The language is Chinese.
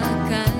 sua.